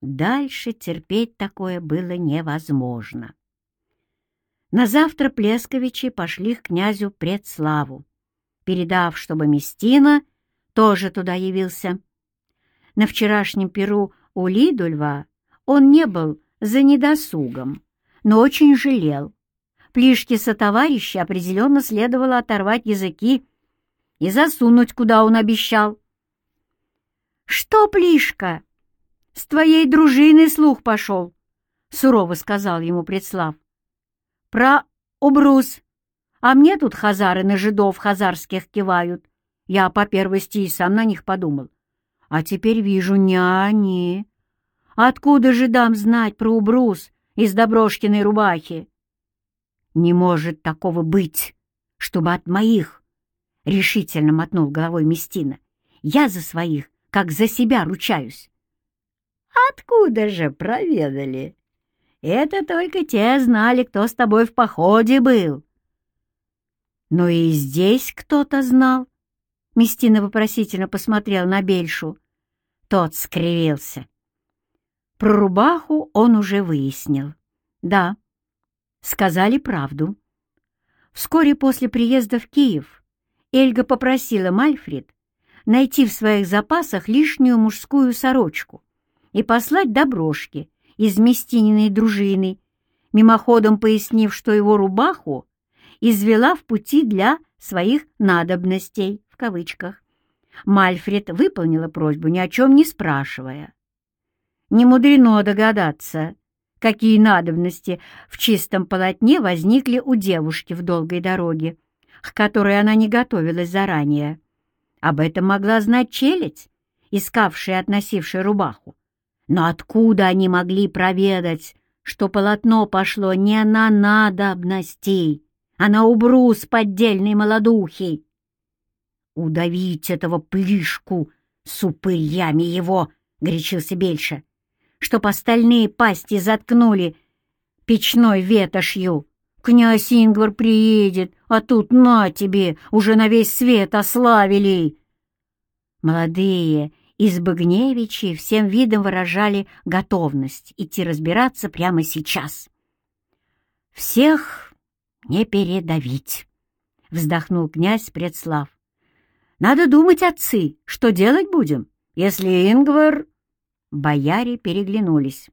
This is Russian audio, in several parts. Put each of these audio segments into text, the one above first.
Дальше терпеть такое было невозможно. На завтра Плесковичи пошли к князю Предславу, передав, чтобы Местина тоже туда явился. На вчерашнем перу у Лидульва он не был за недосугом, но очень жалел. Плишке сотоварища определенно следовало оторвать языки и засунуть, куда он обещал. «Что, Плишка, с твоей дружиной слух пошел?» — сурово сказал ему Предслав. «Про убрус. А мне тут хазары на жидов хазарских кивают. Я по первости и сам на них подумал. А теперь вижу, не они. Откуда же дам знать про убрус из Доброшкиной рубахи? Не может такого быть, чтобы от моих, — решительно мотнул головой Местина. Я за своих, как за себя ручаюсь. Откуда же проведали? Это только те знали, кто с тобой в походе был. Но и здесь кто-то знал. Местина вопросительно посмотрел на Бельшу. Тот скривился. Про рубаху он уже выяснил. Да, сказали правду. Вскоре после приезда в Киев Эльга попросила Мальфред найти в своих запасах лишнюю мужскую сорочку и послать Доброшке из Местининой дружины, мимоходом пояснив, что его рубаху извела в пути для своих «надобностей» в кавычках. Мальфред выполнила просьбу, ни о чем не спрашивая. Не мудрено догадаться, какие надобности в чистом полотне возникли у девушки в долгой дороге, к которой она не готовилась заранее. Об этом могла знать челядь, искавшая и относившая рубаху. Но откуда они могли проведать, что полотно пошло не на надобностей, а на убрус поддельной молодухи? Удавить этого плишку с упырями его, — горячился Бельша чтоб остальные пасти заткнули печной ветошью. Князь Ингвар приедет, а тут на тебе, уже на весь свет ославили. Молодые избыгневичи всем видом выражали готовность идти разбираться прямо сейчас. «Всех не передавить», — вздохнул князь Предслав. «Надо думать, отцы, что делать будем, если Ингвар...» Бояре переглянулись.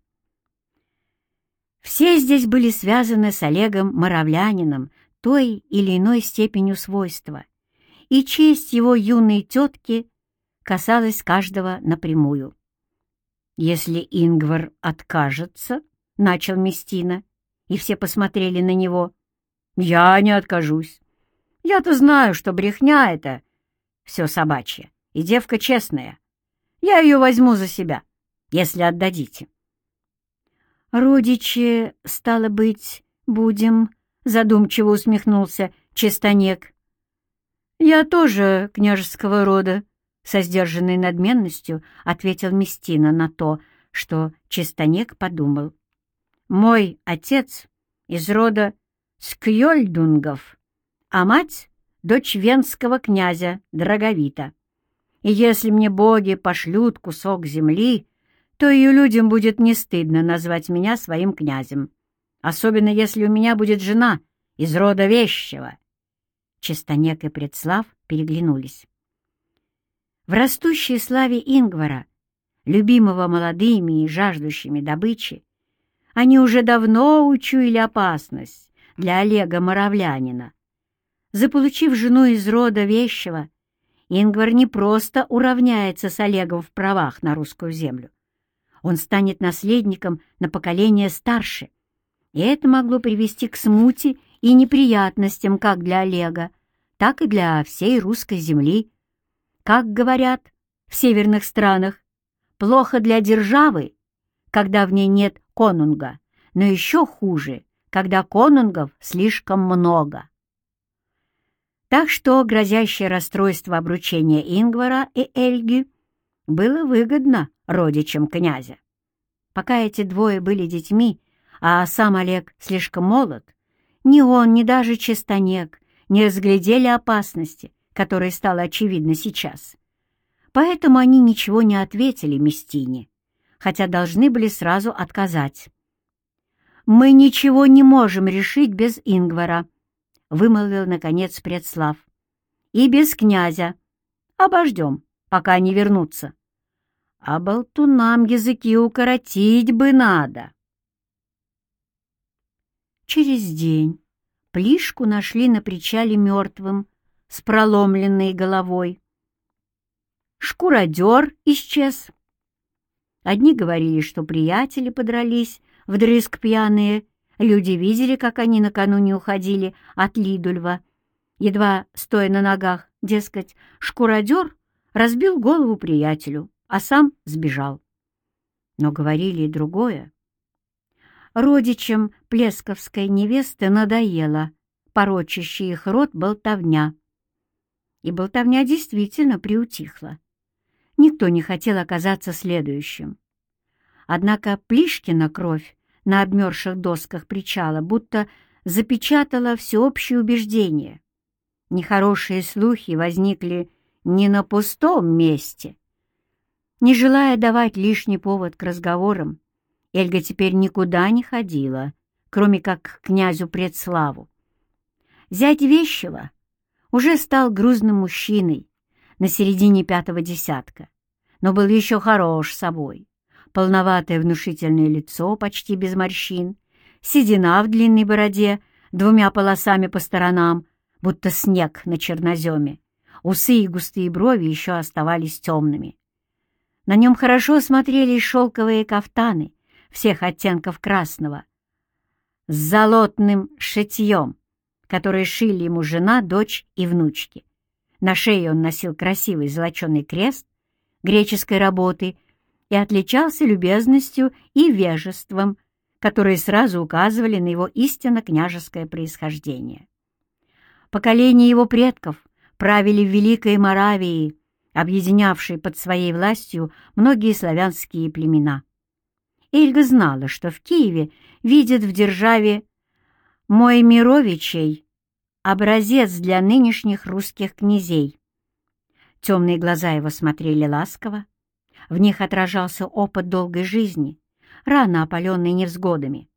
Все здесь были связаны с Олегом Моровлянином той или иной степенью свойства, и честь его юной тетки касалась каждого напрямую. «Если Ингвар откажется», — начал Местина, и все посмотрели на него, — «я не откажусь. Я-то знаю, что брехня это все собачье, и девка честная. Я ее возьму за себя» если отдадите. «Родичи, стало быть, будем», — задумчиво усмехнулся Чистонек. «Я тоже княжеского рода», — со сдержанной надменностью ответил Местина на то, что Чистонек подумал. «Мой отец из рода Скьольдунгов, а мать — дочь венского князя Драговита. И если мне боги пошлют кусок земли, то ее людям будет не стыдно назвать меня своим князем, особенно если у меня будет жена из рода вещего. Чистонек и Предслав переглянулись. В растущей славе Ингвара, любимого молодыми и жаждущими добычи, они уже давно учуяли опасность для Олега Моровлянина. Заполучив жену из рода вещего, Ингвар не просто уравняется с Олегом в правах на русскую землю, он станет наследником на поколение старше. И это могло привести к смуте и неприятностям как для Олега, так и для всей русской земли. Как говорят в северных странах, плохо для державы, когда в ней нет конунга, но еще хуже, когда конунгов слишком много. Так что грозящее расстройство обручения Ингвара и Эльги было выгодно родичам князя. Пока эти двое были детьми, а сам Олег слишком молод, ни он, ни даже Чистонек не разглядели опасности, которая стала очевидна сейчас. Поэтому они ничего не ответили Местине, хотя должны были сразу отказать. «Мы ничего не можем решить без Ингвара», — вымолвил, наконец, Предслав. «И без князя. Обождем, пока они вернутся. А болтунам языки укоротить бы надо». Через день Плишку нашли на причале мертвым, с проломленной головой. Шкуродер исчез. Одни говорили, что приятели подрались, вдрызг пьяные. Люди видели, как они накануне уходили от Лидульва. Едва стоя на ногах, дескать, шкуродер разбил голову приятелю, а сам сбежал. Но говорили и другое. Родичам плесковской невесты надоело порочащий их рот болтовня. И болтовня действительно приутихла. Никто не хотел оказаться следующим. Однако Плишкина кровь на обмерзших досках причала будто запечатала всеобщее убеждение. Нехорошие слухи возникли не на пустом месте. Не желая давать лишний повод к разговорам, Эльга теперь никуда не ходила, кроме как к князю Предславу. Зять Вещева уже стал грузным мужчиной на середине пятого десятка, но был еще хорош собой. Полноватое внушительное лицо, почти без морщин, седина в длинной бороде, двумя полосами по сторонам, будто снег на черноземе. Усы и густые брови еще оставались темными. На нем хорошо смотрелись шелковые кафтаны всех оттенков красного, с золотным шитьем, которые шили ему жена, дочь и внучки. На шее он носил красивый золоченый крест греческой работы и отличался любезностью и вежеством, которые сразу указывали на его истинно княжеское происхождение. Поколения его предков правили в Великой Моравии, объединявшей под своей властью многие славянские племена. Эльга знала, что в Киеве видят в державе Моймировичей образец для нынешних русских князей. Темные глаза его смотрели ласково, в них отражался опыт долгой жизни, рано опаленный невзгодами.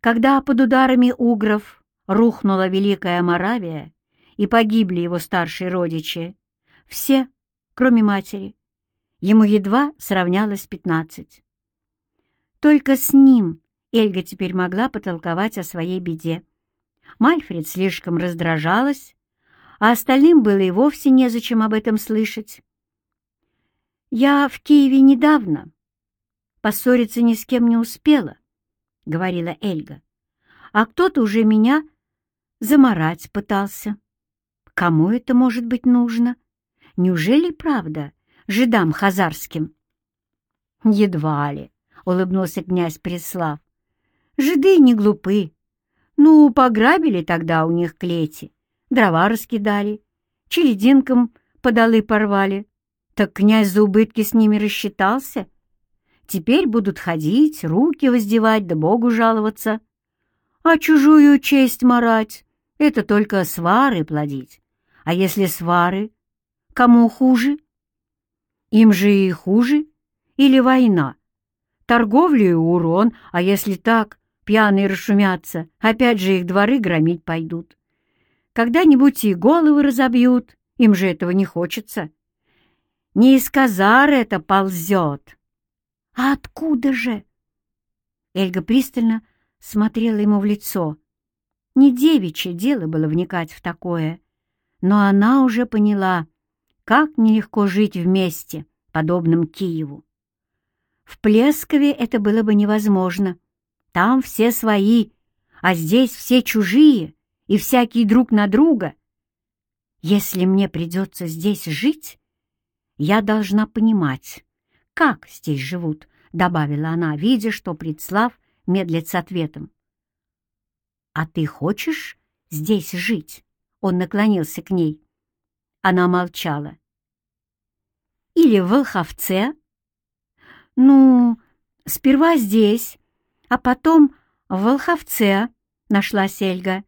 Когда под ударами угров рухнула Великая Моравия и погибли его старшие родичи, все, кроме матери, ему едва сравнялось пятнадцать. Только с ним Эльга теперь могла потолковать о своей беде. Мальфред слишком раздражалась, а остальным было и вовсе незачем об этом слышать. «Я в Киеве недавно. Поссориться ни с кем не успела», — говорила Эльга. «А кто-то уже меня заморать пытался. Кому это может быть нужно? Неужели правда жидам хазарским?» «Едва ли», улыбнулся князь Преслав. «Жиды не глупы. Ну, пограбили тогда у них клети, дрова раскидали, челединкам подолы порвали. Так князь за убытки с ними рассчитался. Теперь будут ходить, руки воздевать да Богу жаловаться. А чужую честь марать — это только свары плодить. А если свары, кому хуже? Им же и хуже или война? Торговле урон, а если так, пьяные расшумятся, опять же их дворы громить пойдут. Когда-нибудь и головы разобьют, им же этого не хочется. Не из казары это ползет. А откуда же? Эльга пристально смотрела ему в лицо. Не девичье дело было вникать в такое, но она уже поняла, как нелегко жить вместе, подобным Киеву. В Плескове это было бы невозможно. Там все свои, а здесь все чужие и всякие друг на друга. Если мне придется здесь жить, я должна понимать, как здесь живут, — добавила она, видя, что Предслав медлит с ответом. «А ты хочешь здесь жить?» Он наклонился к ней. Она молчала. «Или в Волховце?» «Ну, сперва здесь, а потом в Волховце», — нашла Сельга.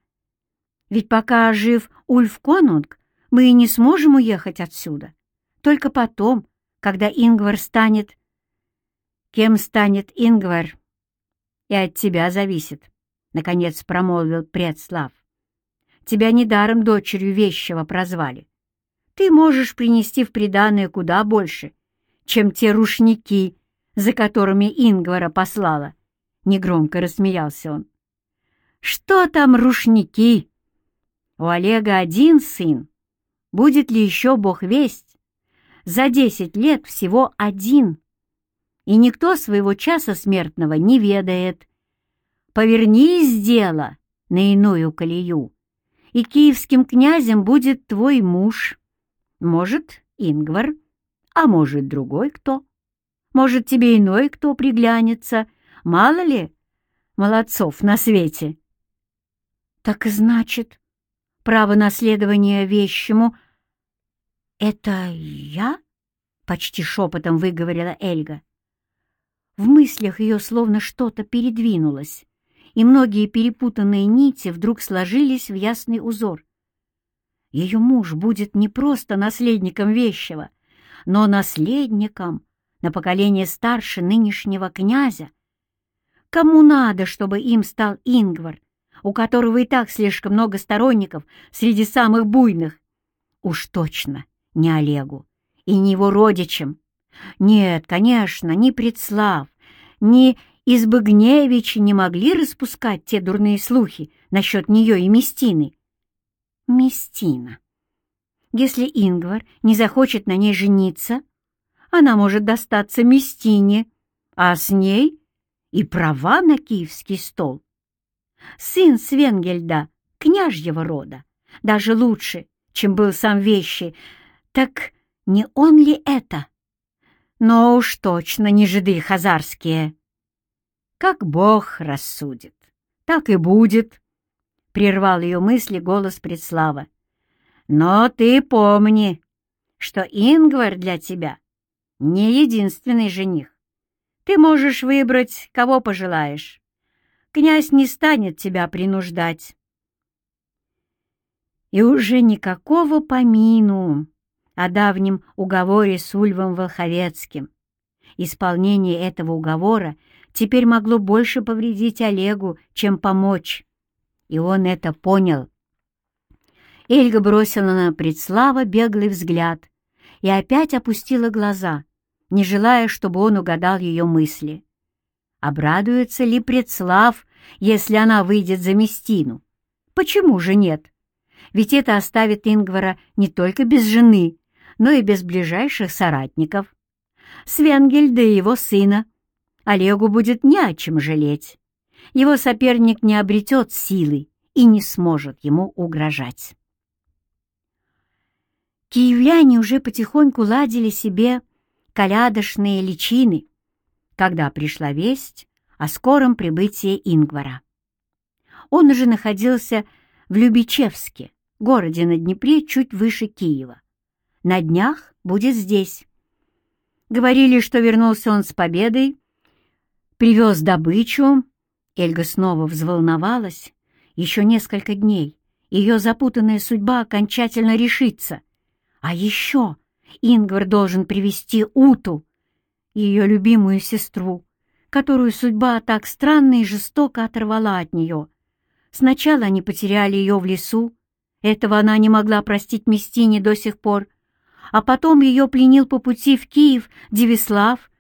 «Ведь пока жив Ульф Конунг, мы и не сможем уехать отсюда. Только потом, когда Ингвар станет...» Кем станет Ингвар? И от тебя зависит, — наконец промолвил Предслав. Тебя недаром дочерью вещего прозвали. Ты можешь принести в приданое куда больше, чем те рушники, за которыми Ингвара послала. Негромко рассмеялся он. Что там рушники? У Олега один сын. Будет ли еще бог весть? За десять лет всего один. И никто своего часа смертного не ведает. Повернись дело на иную колею, и киевским князем будет твой муж. Может, Ингвар, а может, другой кто. Может, тебе иной кто приглянется. Мало ли молодцов на свете. Так значит, право наследования вещему — это я? — почти шепотом выговорила Эльга. В мыслях ее словно что-то передвинулось, и многие перепутанные нити вдруг сложились в ясный узор. Ее муж будет не просто наследником вещего, но наследником на поколение старше нынешнего князя. Кому надо, чтобы им стал Ингвар, у которого и так слишком много сторонников среди самых буйных? Уж точно не Олегу и не его родичам. Нет, конечно, ни Предслав, ни Избыгневичи не могли распускать те дурные слухи насчет нее и Местины. Местина. Если Ингвар не захочет на ней жениться, она может достаться Местине, а с ней и права на киевский стол. Сын Свенгельда, княжьего рода, даже лучше, чем был сам вещи, так не он ли это? Но уж точно не жиды хазарские. Как Бог рассудит, так и будет, — прервал ее мысли голос предслава. Но ты помни, что Ингвар для тебя не единственный жених. Ты можешь выбрать, кого пожелаешь. Князь не станет тебя принуждать. И уже никакого помину о давнем уговоре с Ульвом Волховецким. Исполнение этого уговора теперь могло больше повредить Олегу, чем помочь. И он это понял. Эльга бросила на Предслава беглый взгляд и опять опустила глаза, не желая, чтобы он угадал ее мысли. Обрадуется ли Предслав, если она выйдет за Местину? Почему же нет? Ведь это оставит Ингвара не только без жены, но и без ближайших соратников. Свенгельда и его сына. Олегу будет не о чем жалеть. Его соперник не обретет силы и не сможет ему угрожать. Киевляне уже потихоньку ладили себе колядошные личины, когда пришла весть о скором прибытии Ингвара. Он уже находился в Любичевске, городе на Днепре чуть выше Киева. На днях будет здесь. Говорили, что вернулся он с победой, привез добычу. Эльга снова взволновалась. Еще несколько дней. Ее запутанная судьба окончательно решится. А еще Ингвар должен привести Уту, ее любимую сестру, которую судьба так странно и жестоко оторвала от нее. Сначала они потеряли ее в лесу, этого она не могла простить Местине до сих пор, а потом ее пленил по пути в Киев Девислав,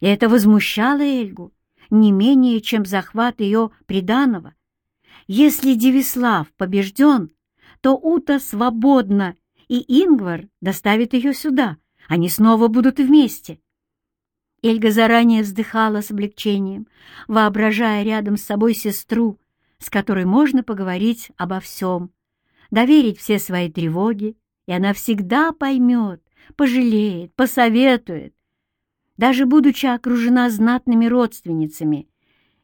и это возмущало Эльгу не менее, чем захват ее приданого. Если Девислав побежден, то Ута свободна и Ингвар доставит ее сюда. Они снова будут вместе. Эльга заранее вздыхала с облегчением, воображая рядом с собой сестру, с которой можно поговорить обо всем, доверить все свои тревоги, и она всегда поймет, пожалеет, посоветует. Даже будучи окружена знатными родственницами,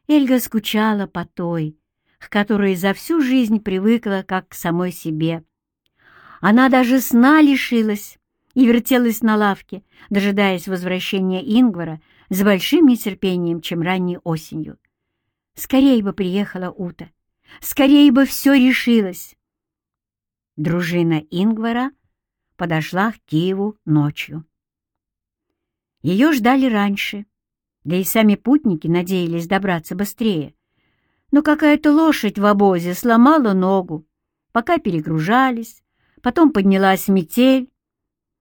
Эльга скучала по той, к которой за всю жизнь привыкла как к самой себе. Она даже сна лишилась и вертелась на лавке, дожидаясь возвращения Ингвара с большим нетерпением, чем ранней осенью. Скорее бы приехала Ута, скорее бы все решилось. Дружина Ингвара подошла к Киеву ночью. Ее ждали раньше, Да и сами путники надеялись добраться быстрее. Но какая-то лошадь в обозе сломала ногу, пока перегружались, потом поднялась метель.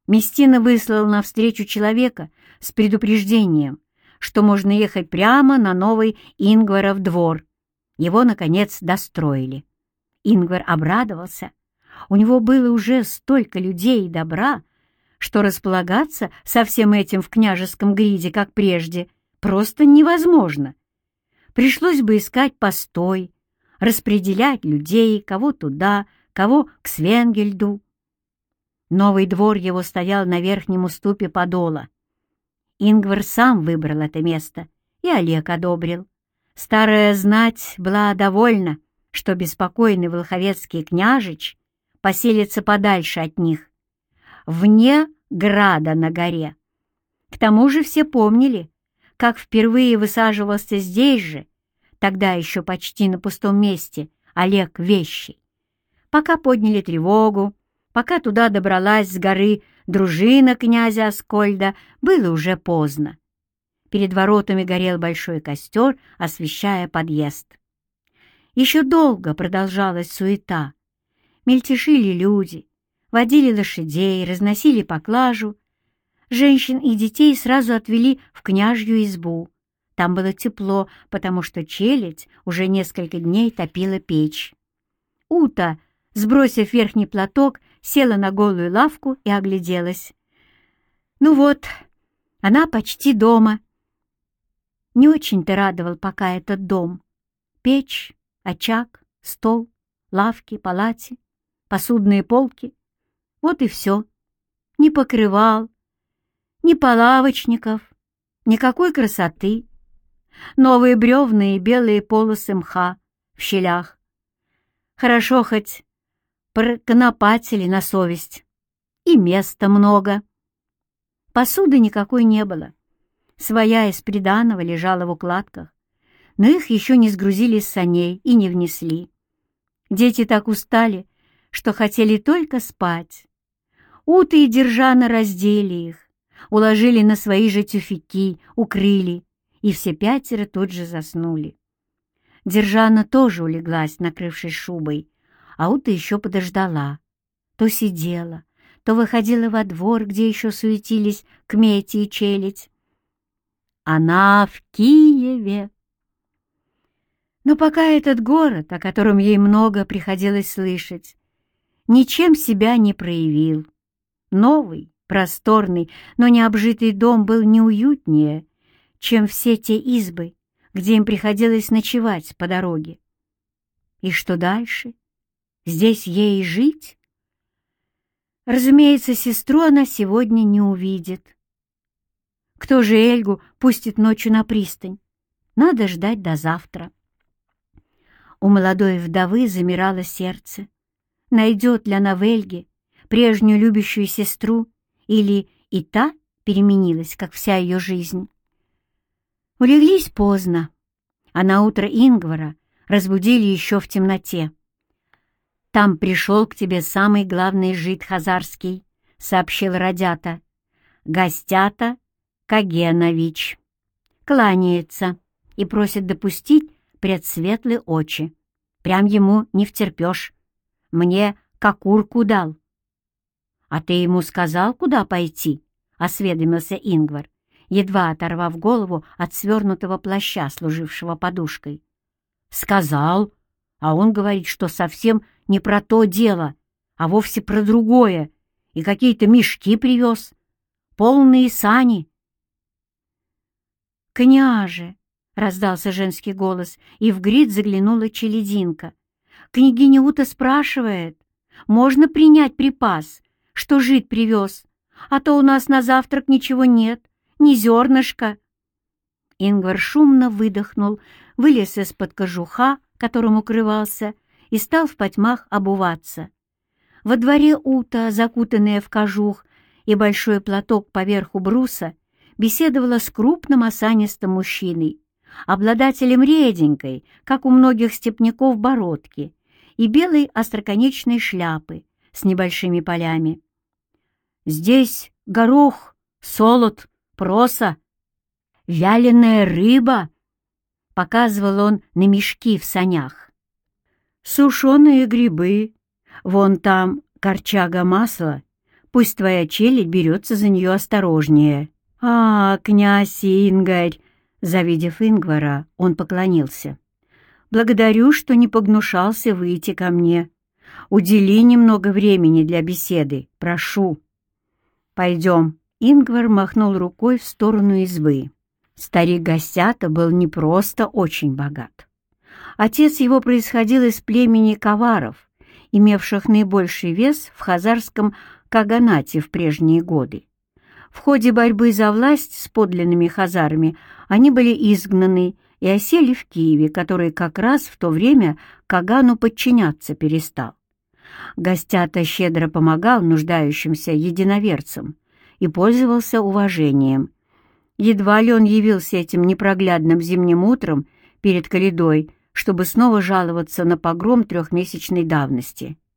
Местина выслал навстречу человека с предупреждением, что можно ехать прямо на новый Ингваров двор. Его, наконец, достроили. Ингвар обрадовался. У него было уже столько людей и добра, что располагаться со всем этим в княжеском гриде, как прежде, просто невозможно. Пришлось бы искать постой, распределять людей, кого туда, кого к Свенгельду. Новый двор его стоял на верхнем уступе подола. Ингвар сам выбрал это место, и Олег одобрил. Старая знать была довольна, что беспокойный волховецкий княжич поселится подальше от них, вне града на горе. К тому же все помнили, как впервые высаживался здесь же, тогда еще почти на пустом месте, Олег Вещий. Пока подняли тревогу, пока туда добралась с горы дружина князя Аскольда, было уже поздно. Перед воротами горел большой костер, освещая подъезд. Еще долго продолжалась суета. Мельтешили люди, водили лошадей, разносили поклажу. Женщин и детей сразу отвели в княжью избу. Там было тепло, потому что челядь уже несколько дней топила печь. Ута, сбросив верхний платок, села на голую лавку и огляделась. Ну вот, она почти дома. Не очень-то радовал пока этот дом. Печь, очаг, стол, лавки, палати, посудные полки. Вот и все. Ни покрывал, ни полавочников, никакой красоты. Новые бревна и белые полосы мха в щелях. Хорошо хоть проконопатили на совесть. И места много. Посуды никакой не было. Своя из приданого лежала в укладках, но их еще не сгрузили с саней и не внесли. Дети так устали, что хотели только спать. Уты и Держана раздели их, уложили на свои же тюфяки, укрыли, и все пятеро тут же заснули. Держана тоже улеглась, накрывшись шубой, а Ута еще подождала. То сидела, то выходила во двор, где еще суетились кмети и челядь. Она в Киеве. Но пока этот город, о котором ей много приходилось слышать, ничем себя не проявил. Новый, просторный, но необжитый дом был неуютнее, чем все те избы, где им приходилось ночевать по дороге. И что дальше? Здесь ей жить? Разумеется, сестру она сегодня не увидит. Кто же Эльгу пустит ночью на пристань? Надо ждать до завтра. У молодой вдовы замирало сердце. Найдет ли она в Эльге прежнюю любящую сестру или и та переменилась, как вся ее жизнь? Улеглись поздно, а на утро Ингвара разбудили еще в темноте. «Там пришел к тебе самый главный жид хазарский», — сообщил Радята. «Гостята Кагенович. Кланяется и просит допустить предсветлые очи. Прям ему не втерпешь. Мне кокурку дал». «А ты ему сказал, куда пойти?» — осведомился Ингвар едва оторвав голову от свернутого плаща, служившего подушкой. «Сказал, а он говорит, что совсем не про то дело, а вовсе про другое, и какие-то мешки привез, полные сани». «Княже!» — раздался женский голос, и в грид заглянула челединка. «Княгиня Ута спрашивает, можно принять припас, что жид привез, а то у нас на завтрак ничего нет, ни зернышка. Ингвар шумно выдохнул, вылез из-под кожуха, которым укрывался, и стал в потьмах обуваться. Во дворе Ута, закутанная в кожух и большой платок поверху бруса, беседовала с крупным осанистым мужчиной, обладателем реденькой, как у многих степняков, бородки и белой остроконечной шляпы с небольшими полями. «Здесь горох, солод, проса. вяленая рыба!» — показывал он на мешки в санях. «Сушеные грибы, вон там корчага масла, пусть твоя челядь берется за нее осторожнее». «А, князь Ингарь!» Завидев Ингвара, он поклонился. «Благодарю, что не погнушался выйти ко мне. Удели немного времени для беседы, прошу». «Пойдем». Ингвар махнул рукой в сторону избы. Старик Гостята был не просто очень богат. Отец его происходил из племени Коваров, имевших наибольший вес в хазарском Каганате в прежние годы. В ходе борьбы за власть с подлинными хазарами они были изгнаны и осели в Киеве, который как раз в то время Кагану подчиняться перестал. Гостята щедро помогал нуждающимся единоверцам и пользовался уважением. Едва ли он явился этим непроглядным зимним утром перед Каледой, чтобы снова жаловаться на погром трехмесячной давности —